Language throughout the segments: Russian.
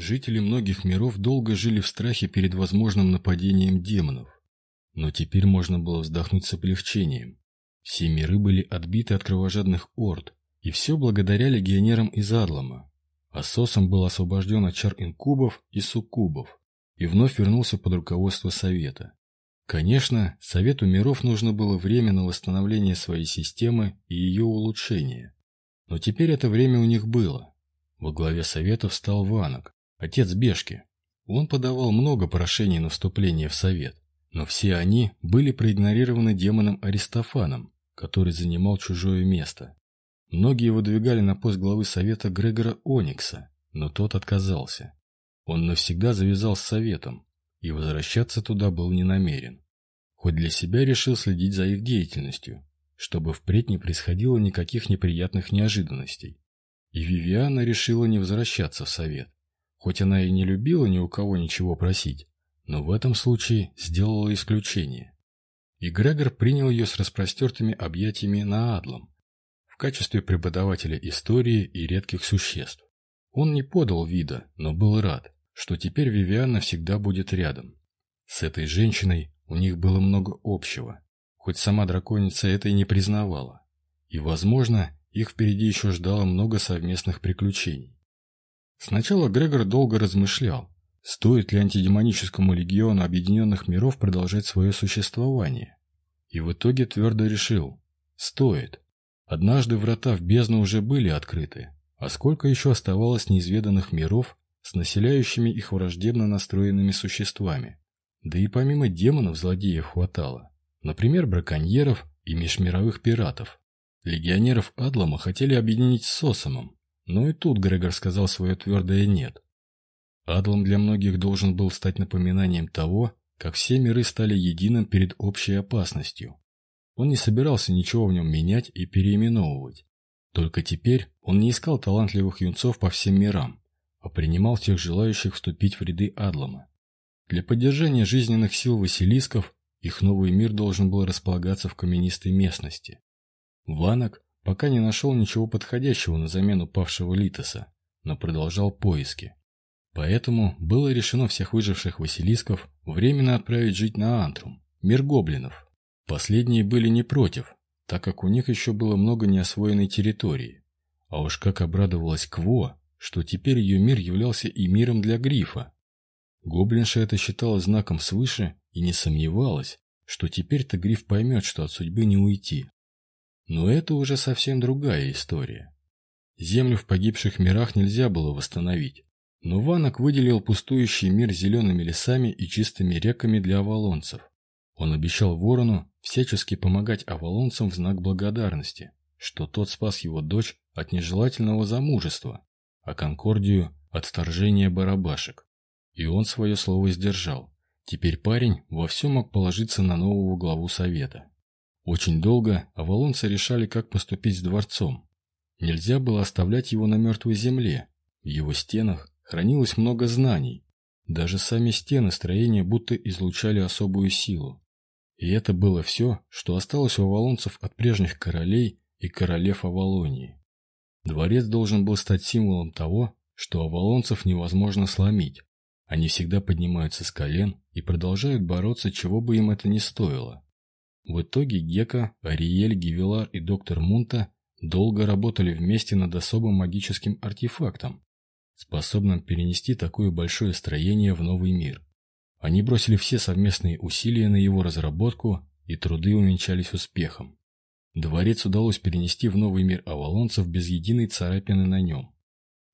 Жители многих миров долго жили в страхе перед возможным нападением демонов. Но теперь можно было вздохнуть с облегчением. Все миры были отбиты от кровожадных орд, и все благодаря легионерам из Адлама. Асосом был освобожден от чар инкубов и суккубов и вновь вернулся под руководство Совета. Конечно, Совету миров нужно было время на восстановление своей системы и ее улучшение. Но теперь это время у них было. Во главе Совета встал Ванок, отец Бешки. Он подавал много прошений на вступление в Совет, но все они были проигнорированы демоном Аристофаном, который занимал чужое место. Многие выдвигали на пост главы Совета Грегора Оникса, но тот отказался. Он навсегда завязал с Советом, и возвращаться туда был не намерен. Хоть для себя решил следить за их деятельностью, чтобы впредь не происходило никаких неприятных неожиданностей. И Вивиана решила не возвращаться в Совет. Хоть она и не любила ни у кого ничего просить, но в этом случае сделала исключение. И Грегор принял ее с распростертыми объятиями на Адлом, в качестве преподавателя истории и редких существ. Он не подал вида, но был рад, что теперь Вивиана всегда будет рядом. С этой женщиной у них было много общего, хоть сама драконица это и не признавала. И, возможно, их впереди еще ждало много совместных приключений. Сначала Грегор долго размышлял, стоит ли антидемоническому легиону Объединенных Миров продолжать свое существование. И в итоге твердо решил – стоит. Однажды врата в бездну уже были открыты, а сколько еще оставалось неизведанных миров, с населяющими их враждебно настроенными существами. Да и помимо демонов злодеев хватало. Например, браконьеров и межмировых пиратов. Легионеров Адлама хотели объединить с Сосомом, но и тут Грегор сказал свое твердое «нет». Адлам для многих должен был стать напоминанием того, как все миры стали единым перед общей опасностью. Он не собирался ничего в нем менять и переименовывать. Только теперь он не искал талантливых юнцов по всем мирам, а принимал тех желающих вступить в ряды Адлама. Для поддержания жизненных сил Василисков их новый мир должен был располагаться в каменистой местности. Ванок пока не нашел ничего подходящего на замену павшего Литоса, но продолжал поиски. Поэтому было решено всех выживших Василисков временно отправить жить на Антрум, мир гоблинов. Последние были не против, так как у них еще было много неосвоенной территории. А уж как обрадовалась Кво, что теперь ее мир являлся и миром для Грифа. Гоблинша это считала знаком свыше и не сомневалась, что теперь-то Гриф поймет, что от судьбы не уйти. Но это уже совсем другая история. Землю в погибших мирах нельзя было восстановить, но Ванок выделил пустующий мир зелеными лесами и чистыми реками для авалонцев. Он обещал Ворону всячески помогать авалонцам в знак благодарности, что тот спас его дочь от нежелательного замужества, а Конкордию от вторжения барабашек. И он свое слово сдержал. Теперь парень во всем мог положиться на нового главу совета. Очень долго авалонцы решали, как поступить с дворцом. Нельзя было оставлять его на мертвой земле. В его стенах хранилось много знаний. Даже сами стены строения будто излучали особую силу. И это было все, что осталось у авалонцев от прежних королей и королев Авалонии. Дворец должен был стать символом того, что авалонцев невозможно сломить. Они всегда поднимаются с колен и продолжают бороться, чего бы им это ни стоило. В итоге Гека, Ариэль, Гивелар и доктор Мунта долго работали вместе над особым магическим артефактом, способным перенести такое большое строение в новый мир. Они бросили все совместные усилия на его разработку, и труды увенчались успехом. Дворец удалось перенести в новый мир авалонцев без единой царапины на нем,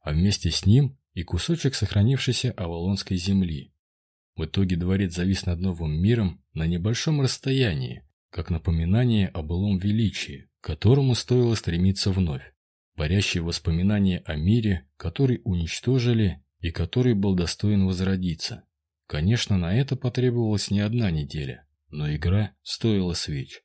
а вместе с ним и кусочек сохранившейся авалонской земли. В итоге дворец завис над новым миром на небольшом расстоянии, как напоминание о былом величии, к которому стоило стремиться вновь, парящие воспоминания о мире, который уничтожили и который был достоин возродиться. Конечно, на это потребовалась не одна неделя, но игра стоила свеч.